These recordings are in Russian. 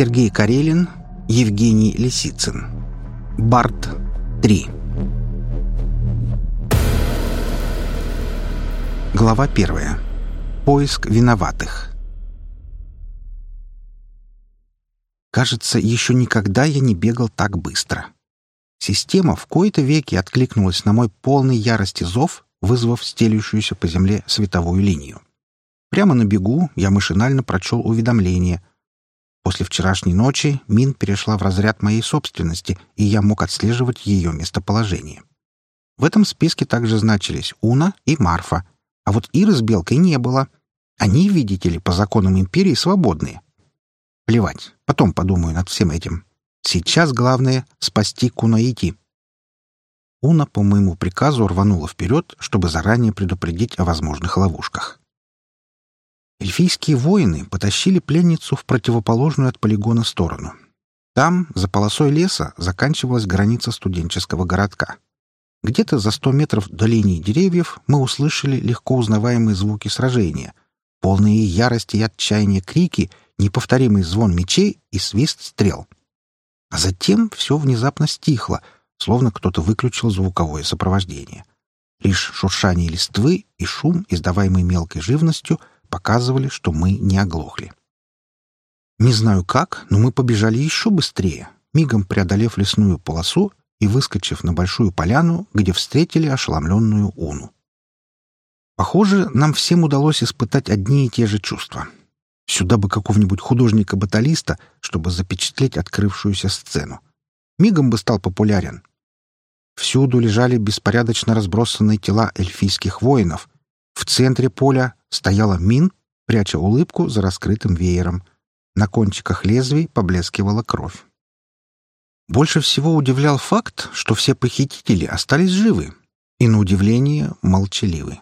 Сергей Карелин, Евгений Лисицын. Барт 3. Глава 1. Поиск виноватых. Кажется, еще никогда я не бегал так быстро. Система в кои-то веки откликнулась на мой полный ярости зов, вызвав стелющуюся по земле световую линию. Прямо на бегу я машинально прочел уведомление. После вчерашней ночи Мин перешла в разряд моей собственности, и я мог отслеживать ее местоположение. В этом списке также значились Уна и Марфа, а вот Иры с Белкой не было. Они, видите ли, по законам Империи свободные. Плевать, потом подумаю над всем этим. Сейчас главное — спасти Кунаити. Уна по моему приказу рванула вперед, чтобы заранее предупредить о возможных ловушках. Эльфийские воины потащили пленницу в противоположную от полигона сторону. Там, за полосой леса, заканчивалась граница студенческого городка. Где-то за сто метров до линии деревьев мы услышали легко узнаваемые звуки сражения, полные ярости и отчаяния крики, неповторимый звон мечей и свист стрел — а затем все внезапно стихло, словно кто-то выключил звуковое сопровождение. Лишь шуршание листвы и шум, издаваемый мелкой живностью, показывали, что мы не оглохли. Не знаю как, но мы побежали еще быстрее, мигом преодолев лесную полосу и выскочив на большую поляну, где встретили ошеломленную Уну. Похоже, нам всем удалось испытать одни и те же чувства — Сюда бы какого-нибудь художника-баталиста, чтобы запечатлеть открывшуюся сцену. Мигом бы стал популярен. Всюду лежали беспорядочно разбросанные тела эльфийских воинов. В центре поля стояла Мин, пряча улыбку за раскрытым веером. На кончиках лезвий поблескивала кровь. Больше всего удивлял факт, что все похитители остались живы и, на удивление, молчаливы.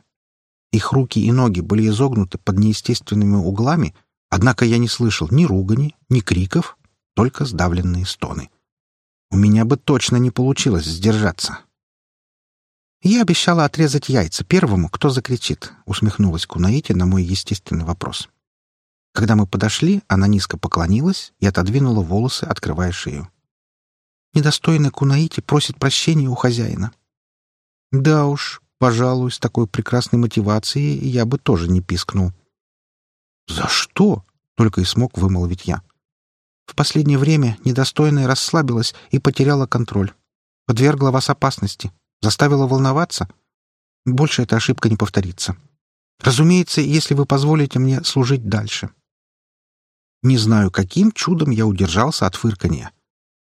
Их руки и ноги были изогнуты под неестественными углами — Однако я не слышал ни ругани, ни криков, только сдавленные стоны. У меня бы точно не получилось сдержаться. «Я обещала отрезать яйца первому, кто закричит», — усмехнулась Кунаити на мой естественный вопрос. Когда мы подошли, она низко поклонилась и отодвинула волосы, открывая шею. Недостойная Кунаити просит прощения у хозяина. Да уж, пожалуй, с такой прекрасной мотивацией я бы тоже не пискнул. «За что?» — только и смог вымолвить я. «В последнее время недостойная расслабилась и потеряла контроль. Подвергла вас опасности. Заставила волноваться. Больше эта ошибка не повторится. Разумеется, если вы позволите мне служить дальше». Не знаю, каким чудом я удержался от фырканья.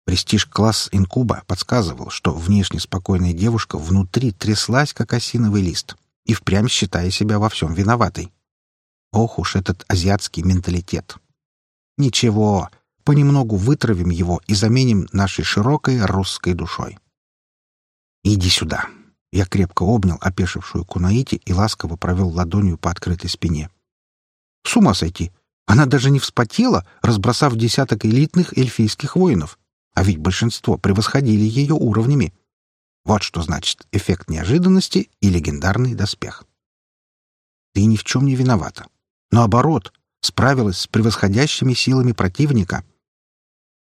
Престиж-класс инкуба подсказывал, что внешне спокойная девушка внутри тряслась, как осиновый лист, и впрямь считая себя во всем виноватой. Ох уж этот азиатский менталитет. Ничего, понемногу вытравим его и заменим нашей широкой русской душой. Иди сюда. Я крепко обнял опешившую Кунаити и ласково провел ладонью по открытой спине. С ума сойти! Она даже не вспотела, разбросав десяток элитных эльфийских воинов. А ведь большинство превосходили ее уровнями. Вот что значит эффект неожиданности и легендарный доспех. Ты ни в чем не виновата. Наоборот, справилась с превосходящими силами противника.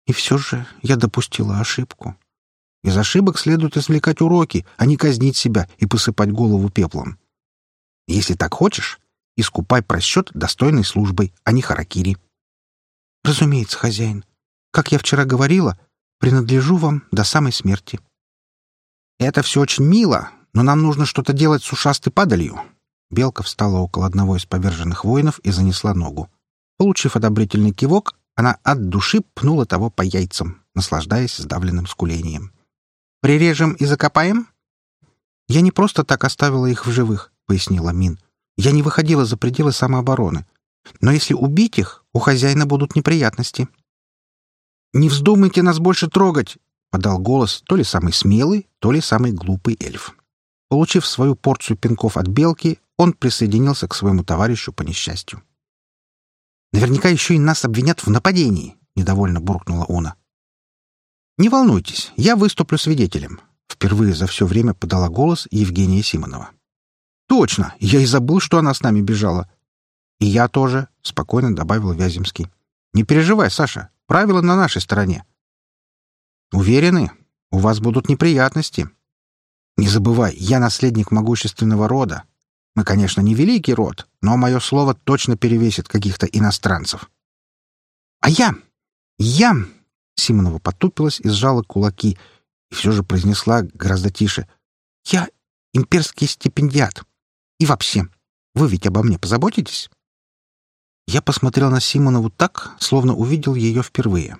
И все же я допустила ошибку. Из ошибок следует извлекать уроки, а не казнить себя и посыпать голову пеплом. Если так хочешь, искупай просчет достойной службой, а не харакири. Разумеется, хозяин. Как я вчера говорила, принадлежу вам до самой смерти. Это все очень мило, но нам нужно что-то делать с ушастой падалью. Белка встала около одного из поверженных воинов и занесла ногу. Получив одобрительный кивок, она от души пнула того по яйцам, наслаждаясь сдавленным скулением. «Прирежем и закопаем?» «Я не просто так оставила их в живых», — пояснила Мин. «Я не выходила за пределы самообороны. Но если убить их, у хозяина будут неприятности». «Не вздумайте нас больше трогать!» — подал голос то ли самый смелый, то ли самый глупый эльф. Получив свою порцию пинков от белки, он присоединился к своему товарищу по несчастью. «Наверняка еще и нас обвинят в нападении», — недовольно буркнула Уна. «Не волнуйтесь, я выступлю свидетелем», — впервые за все время подала голос Евгения Симонова. «Точно! Я и забыл, что она с нами бежала». «И я тоже», — спокойно добавил Вяземский. «Не переживай, Саша, Правила на нашей стороне. Уверены, у вас будут неприятности. Не забывай, я наследник могущественного рода. Мы, конечно, не великий род, но мое слово точно перевесит каких-то иностранцев. А я... я... Симонова потупилась и сжала кулаки, и все же произнесла гораздо тише. «Я имперский стипендиат. И вообще, вы ведь обо мне позаботитесь?» Я посмотрел на Симонову так, словно увидел ее впервые.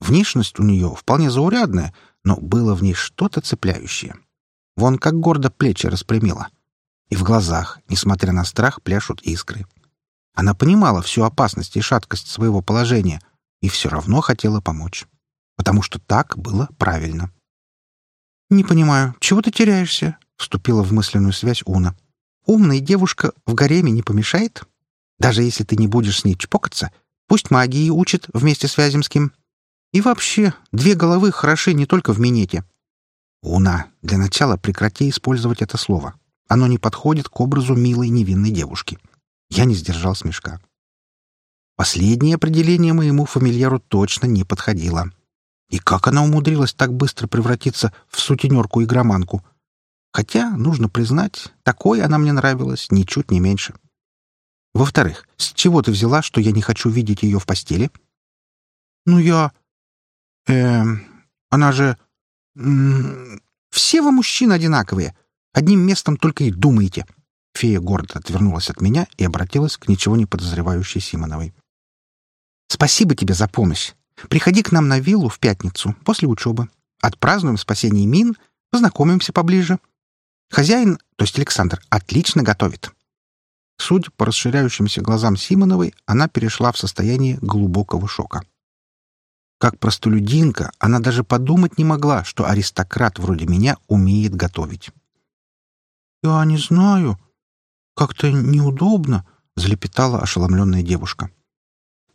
Внешность у нее вполне заурядная, но было в ней что-то цепляющее. Вон как гордо плечи распрямила. И в глазах, несмотря на страх, пляшут искры. Она понимала всю опасность и шаткость своего положения и все равно хотела помочь. Потому что так было правильно. «Не понимаю, чего ты теряешься?» — вступила в мысленную связь Уна. «Умная девушка в гареме не помешает?» Даже если ты не будешь с ней чпокаться, пусть магии учит вместе с Вяземским. И вообще, две головы хороши не только в минете. Уна, для начала прекрати использовать это слово. Оно не подходит к образу милой невинной девушки. Я не сдержал смешка. Последнее определение моему фамильяру точно не подходило. И как она умудрилась так быстро превратиться в сутенерку-игроманку? Хотя, нужно признать, такой она мне нравилась ничуть не меньше. — во-вторых, с чего ты взяла, что я не хочу видеть ее в постели? Ну, я... Эм... Она же... М все вы мужчины одинаковые. Одним местом только и думаете. Фея гордо отвернулась от меня и обратилась к ничего не подозревающей Симоновой. «Спасибо тебе за помощь. Приходи к нам на виллу в пятницу, после учебы. Отпразднуем спасение мин, познакомимся поближе. Хозяин, то есть Александр, отлично готовит. Судя по расширяющимся глазам Симоновой, она перешла в состояние глубокого шока. Как простолюдинка, она даже подумать не могла, что аристократ вроде меня умеет готовить. «Я не знаю. Как-то неудобно», — залепетала ошеломленная девушка.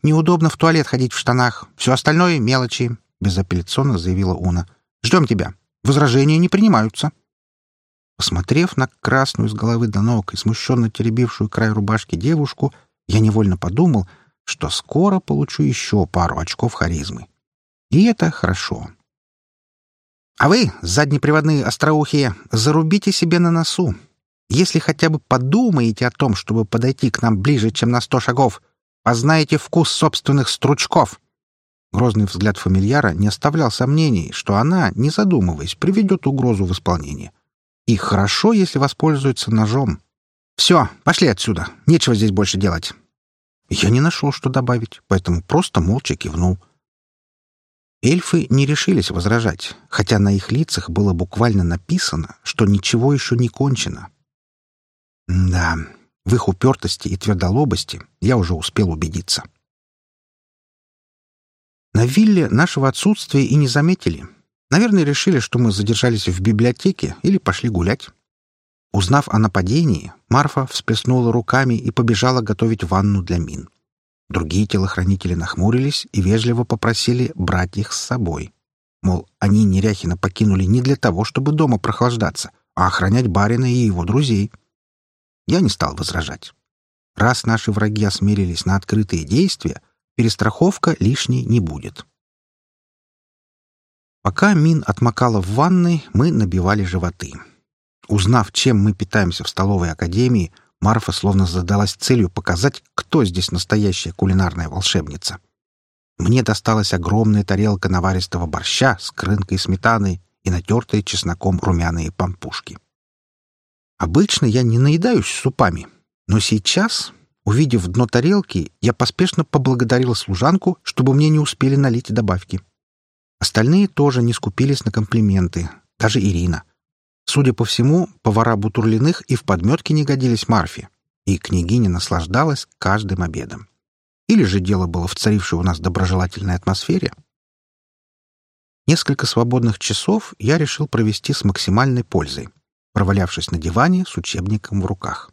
«Неудобно в туалет ходить в штанах. Все остальное — мелочи», — безапелляционно заявила Уна. «Ждем тебя. Возражения не принимаются». Посмотрев на красную с головы до ног и смущенно теребившую край рубашки девушку, я невольно подумал, что скоро получу еще пару очков харизмы. И это хорошо. А вы, заднеприводные остроухие, зарубите себе на носу. Если хотя бы подумаете о том, чтобы подойти к нам ближе, чем на сто шагов, познаете вкус собственных стручков. Грозный взгляд фамильяра не оставлял сомнений, что она, не задумываясь, приведет угрозу в исполнение. И хорошо, если воспользуются ножом. Все, пошли отсюда. Нечего здесь больше делать. Я не нашел, что добавить, поэтому просто молча кивнул. Эльфы не решились возражать, хотя на их лицах было буквально написано, что ничего еще не кончено. Да, в их упертости и твердолобости я уже успел убедиться. На вилле нашего отсутствия и не заметили, Наверное, решили, что мы задержались в библиотеке или пошли гулять. Узнав о нападении, Марфа всплеснула руками и побежала готовить ванну для мин. Другие телохранители нахмурились и вежливо попросили брать их с собой. Мол, они Неряхина покинули не для того, чтобы дома прохлаждаться, а охранять барина и его друзей. Я не стал возражать. Раз наши враги осмелились на открытые действия, перестраховка лишней не будет. Пока Мин отмокала в ванной, мы набивали животы. Узнав, чем мы питаемся в столовой академии, Марфа словно задалась целью показать, кто здесь настоящая кулинарная волшебница. Мне досталась огромная тарелка наваристого борща с крынкой сметаны и натертые чесноком румяные пампушки. Обычно я не наедаюсь супами, но сейчас, увидев дно тарелки, я поспешно поблагодарил служанку, чтобы мне не успели налить добавки. Остальные тоже не скупились на комплименты, даже Ирина. Судя по всему, повара Бутурлиных и в подметке не годились Марфе, и княгиня наслаждалась каждым обедом. Или же дело было в царившей у нас доброжелательной атмосфере? Несколько свободных часов я решил провести с максимальной пользой, провалявшись на диване с учебником в руках.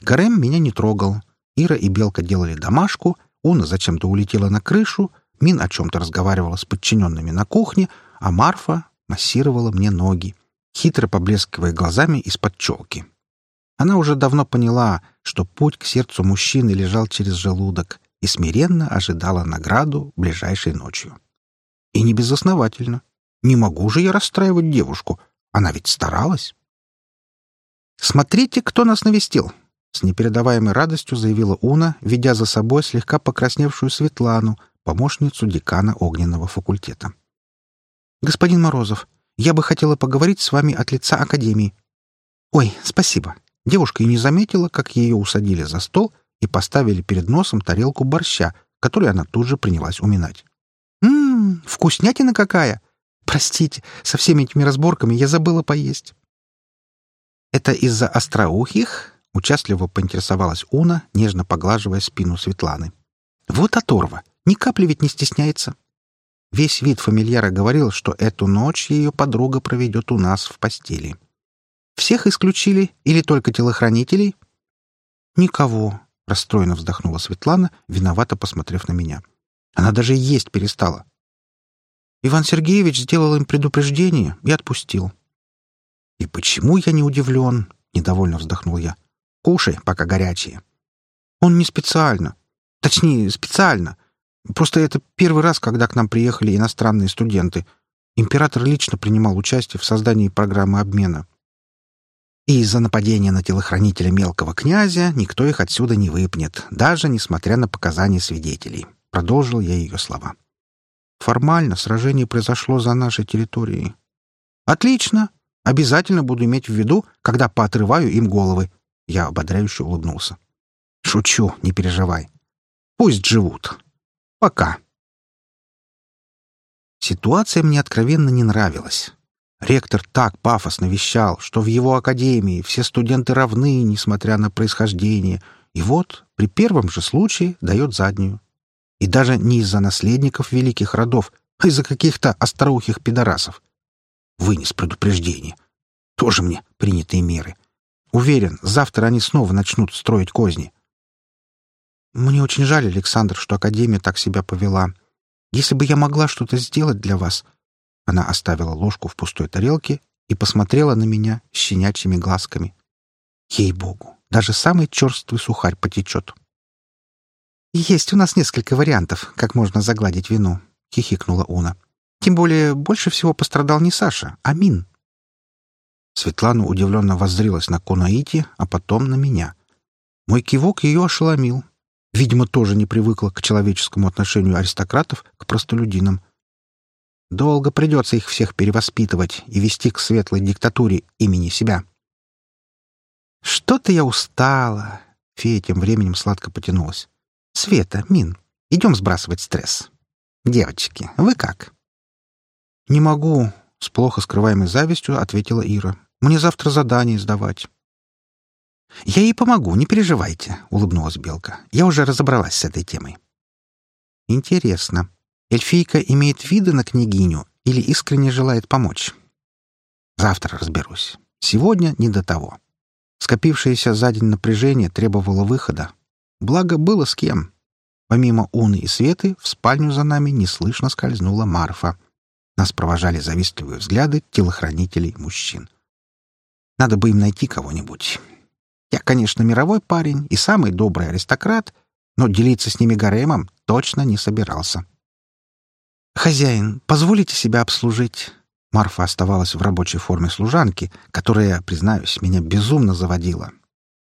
Гарем меня не трогал. Ира и Белка делали домашку, Уна зачем-то улетела на крышу, Мин о чем-то разговаривала с подчиненными на кухне, а Марфа массировала мне ноги, хитро поблескивая глазами из-под челки. Она уже давно поняла, что путь к сердцу мужчины лежал через желудок, и смиренно ожидала награду ближайшей ночью. И не безосновательно. Не могу же я расстраивать девушку. Она ведь старалась. «Смотрите, кто нас навестил!» С непередаваемой радостью заявила Уна, ведя за собой слегка покрасневшую Светлану, помощницу декана огненного факультета. «Господин Морозов, я бы хотела поговорить с вами от лица Академии». «Ой, спасибо». Девушка и не заметила, как ее усадили за стол и поставили перед носом тарелку борща, которую она тут же принялась уминать. «Ммм, вкуснятина какая! Простите, со всеми этими разборками я забыла поесть». «Это из-за остроухих?» — участливо поинтересовалась Уна, нежно поглаживая спину Светланы. «Вот оторва! Ни капли ведь не стесняется!» Весь вид фамильяра говорил, что эту ночь ее подруга проведет у нас в постели. «Всех исключили или только телохранителей?» «Никого», — расстроенно вздохнула Светлана, виновато посмотрев на меня. Она даже есть перестала. Иван Сергеевич сделал им предупреждение и отпустил. «И почему я не удивлен?» — недовольно вздохнул я. «Кушай, пока горячие». «Он не специально. Точнее, специально. Просто это первый раз, когда к нам приехали иностранные студенты. Император лично принимал участие в создании программы обмена. И из-за нападения на телохранителя мелкого князя никто их отсюда не выпнет, даже несмотря на показания свидетелей. Продолжил я ее слова. Формально сражение произошло за нашей территорией. Отлично. Обязательно буду иметь в виду, когда поотрываю им головы. Я ободряюще улыбнулся. Шучу, не переживай. Пусть живут. Пока. Ситуация мне откровенно не нравилась. Ректор так пафосно вещал, что в его академии все студенты равны, несмотря на происхождение, и вот при первом же случае дает заднюю. И даже не из-за наследников великих родов, а из-за каких-то остроухих пидорасов. Вынес предупреждение. Тоже мне принятые меры. Уверен, завтра они снова начнут строить козни. Мне очень жаль, Александр, что Академия так себя повела. Если бы я могла что-то сделать для вас... Она оставила ложку в пустой тарелке и посмотрела на меня щенячьими глазками. Ей-богу, даже самый черствый сухарь потечет. «Есть у нас несколько вариантов, как можно загладить вину», — хихикнула Уна. «Тем более больше всего пострадал не Саша, а Мин». Светлана удивленно воззрилась на Конаити, а потом на меня. Мой кивок ее ошеломил. Видимо, тоже не привыкла к человеческому отношению аристократов к простолюдинам. Долго придется их всех перевоспитывать и вести к светлой диктатуре имени себя. «Что-то я устала!» — фея тем временем сладко потянулась. «Света, Мин, идем сбрасывать стресс. Девочки, вы как?» «Не могу», — с плохо скрываемой завистью ответила Ира. «Мне завтра задание сдавать». «Я ей помогу, не переживайте», — улыбнулась Белка. «Я уже разобралась с этой темой». «Интересно, эльфийка имеет виды на княгиню или искренне желает помочь?» «Завтра разберусь. Сегодня не до того». Скопившееся за день напряжение требовало выхода, Благо, было с кем. Помимо Уны и Светы, в спальню за нами неслышно скользнула Марфа. Нас провожали завистливые взгляды телохранителей мужчин. Надо бы им найти кого-нибудь. Я, конечно, мировой парень и самый добрый аристократ, но делиться с ними гаремом точно не собирался. «Хозяин, позволите себя обслужить?» Марфа оставалась в рабочей форме служанки, которая, признаюсь, меня безумно заводила.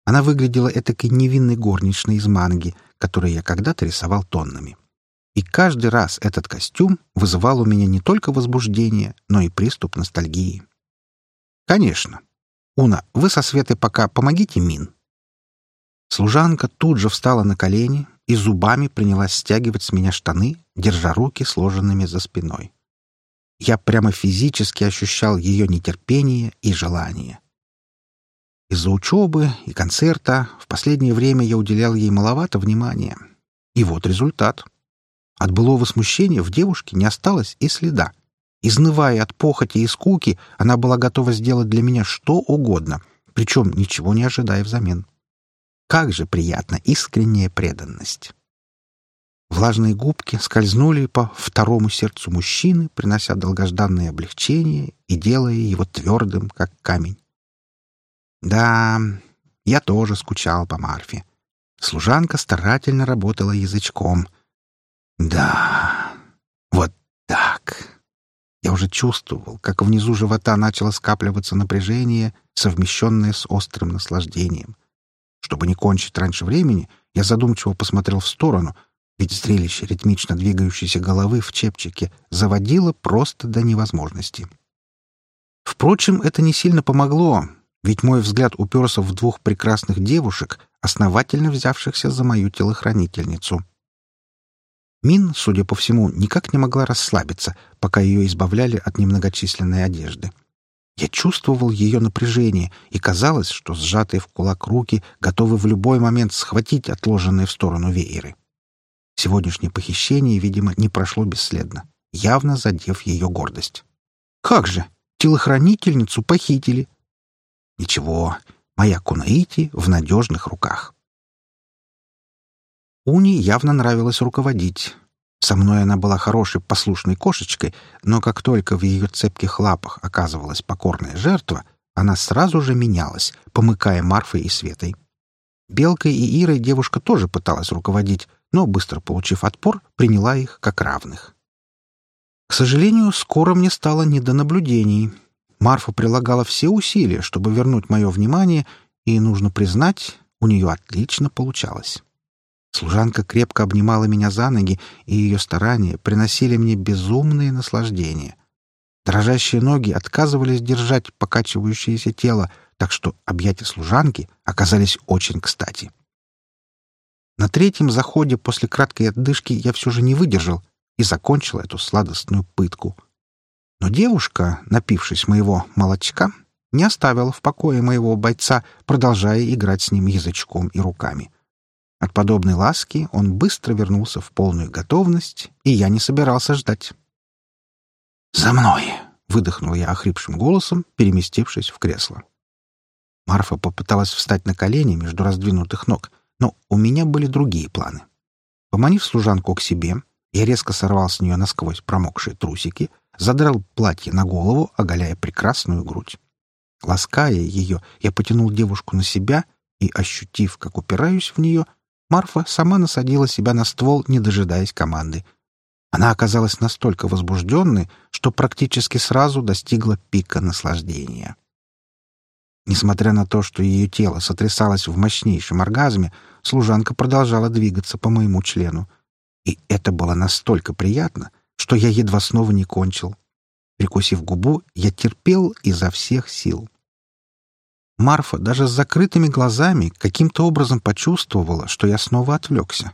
Она выглядела этакой невинной горничной из манги, которую я когда-то рисовал тоннами. И каждый раз этот костюм вызывал у меня не только возбуждение, но и приступ ностальгии. «Конечно. Уна, вы со Светой пока помогите Мин». Служанка тут же встала на колени и зубами принялась стягивать с меня штаны, держа руки сложенными за спиной. Я прямо физически ощущал ее нетерпение и желание. Из-за учебы и концерта в последнее время я уделял ей маловато внимания. И вот результат. От былого смущения в девушке не осталось и следа. Изнывая от похоти и скуки, она была готова сделать для меня что угодно, причем ничего не ожидая взамен. Как же приятна искренняя преданность! Влажные губки скользнули по второму сердцу мужчины, принося долгожданное облегчение и делая его твердым, как камень. Да, я тоже скучал по Марфе. Служанка старательно работала язычком. Да, вот так. Я уже чувствовал, как внизу живота начало скапливаться напряжение, совмещенное с острым наслаждением. Чтобы не кончить раньше времени, я задумчиво посмотрел в сторону, ведь зрелище ритмично двигающейся головы в чепчике заводило просто до невозможности. Впрочем, это не сильно помогло, ведь мой взгляд уперся в двух прекрасных девушек, основательно взявшихся за мою телохранительницу. Мин, судя по всему, никак не могла расслабиться, пока ее избавляли от немногочисленной одежды. Я чувствовал ее напряжение, и казалось, что сжатые в кулак руки готовы в любой момент схватить отложенные в сторону вееры. Сегодняшнее похищение, видимо, не прошло бесследно, явно задев ее гордость. «Как же! Телохранительницу похитили!» «Ничего, моя Кунаити в надежных руках». Уни явно нравилось руководить. Со мной она была хорошей послушной кошечкой, но как только в ее цепких лапах оказывалась покорная жертва, она сразу же менялась, помыкая Марфой и Светой. Белкой и Ирой девушка тоже пыталась руководить, но, быстро получив отпор, приняла их как равных. К сожалению, скоро мне стало не до наблюдений. Марфа прилагала все усилия, чтобы вернуть мое внимание, и, нужно признать, у нее отлично получалось. Служанка крепко обнимала меня за ноги, и ее старания приносили мне безумное наслаждение. Дрожащие ноги отказывались держать покачивающееся тело, так что объятия служанки оказались очень кстати. На третьем заходе после краткой отдышки я все же не выдержал и закончил эту сладостную пытку. Но девушка, напившись моего молочка, не оставила в покое моего бойца, продолжая играть с ним язычком и руками. От подобной ласки он быстро вернулся в полную готовность, и я не собирался ждать. «За мной!» — выдохнул я охрипшим голосом, переместившись в кресло. Марфа попыталась встать на колени между раздвинутых ног, но у меня были другие планы. Поманив служанку к себе, я резко сорвал с нее насквозь промокшие трусики, задрал платье на голову, оголяя прекрасную грудь. Лаская ее, я потянул девушку на себя и, ощутив, как упираюсь в нее, Марфа сама насадила себя на ствол, не дожидаясь команды. Она оказалась настолько возбужденной, что практически сразу достигла пика наслаждения. Несмотря на то, что ее тело сотрясалось в мощнейшем оргазме, служанка продолжала двигаться по моему члену. И это было настолько приятно, что я едва снова не кончил. Прикусив губу, я терпел изо всех сил. Марфа даже с закрытыми глазами каким-то образом почувствовала, что я снова отвлекся.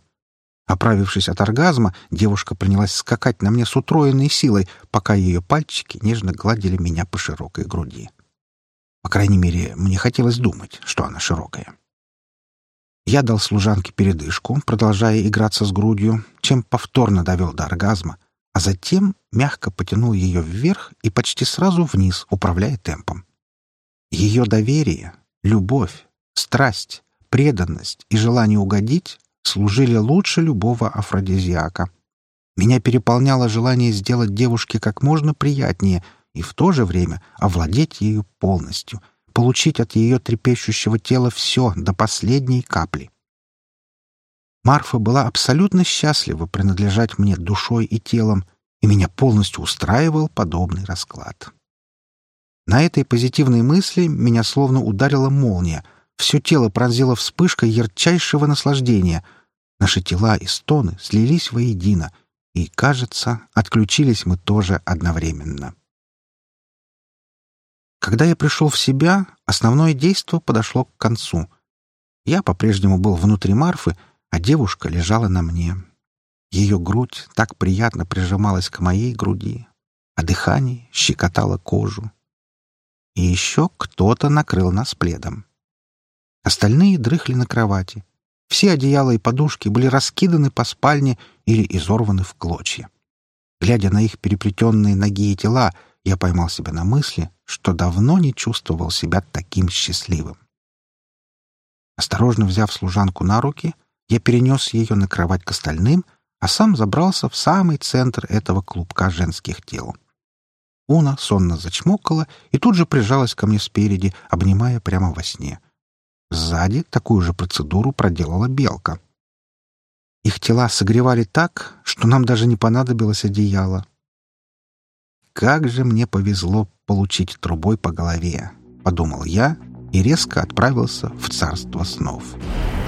Оправившись от оргазма, девушка принялась скакать на мне с утроенной силой, пока ее пальчики нежно гладили меня по широкой груди. По крайней мере, мне хотелось думать, что она широкая. Я дал служанке передышку, продолжая играться с грудью, чем повторно довел до оргазма, а затем мягко потянул ее вверх и почти сразу вниз, управляя темпом. Ее доверие, любовь, страсть, преданность и желание угодить служили лучше любого афродизиака. Меня переполняло желание сделать девушке как можно приятнее и в то же время овладеть ею полностью, получить от ее трепещущего тела все до последней капли. Марфа была абсолютно счастлива принадлежать мне душой и телом, и меня полностью устраивал подобный расклад. На этой позитивной мысли меня словно ударила молния. Все тело пронзило вспышка ярчайшего наслаждения. Наши тела и стоны слились воедино, и, кажется, отключились мы тоже одновременно. Когда я пришел в себя, основное действо подошло к концу. Я по-прежнему был внутри Марфы, а девушка лежала на мне. Ее грудь так приятно прижималась к моей груди, а дыхание щекотало кожу. И еще кто-то накрыл нас пледом. Остальные дрыхли на кровати. Все одеяла и подушки были раскиданы по спальне или изорваны в клочья. Глядя на их переплетенные ноги и тела, я поймал себя на мысли, что давно не чувствовал себя таким счастливым. Осторожно взяв служанку на руки, я перенес ее на кровать к остальным, а сам забрался в самый центр этого клубка женских тел. Уна сонно зачмокала и тут же прижалась ко мне спереди, обнимая прямо во сне. Сзади такую же процедуру проделала белка. Их тела согревали так, что нам даже не понадобилось одеяло. «Как же мне повезло получить трубой по голове!» — подумал я и резко отправился в царство снов. «Царство снов».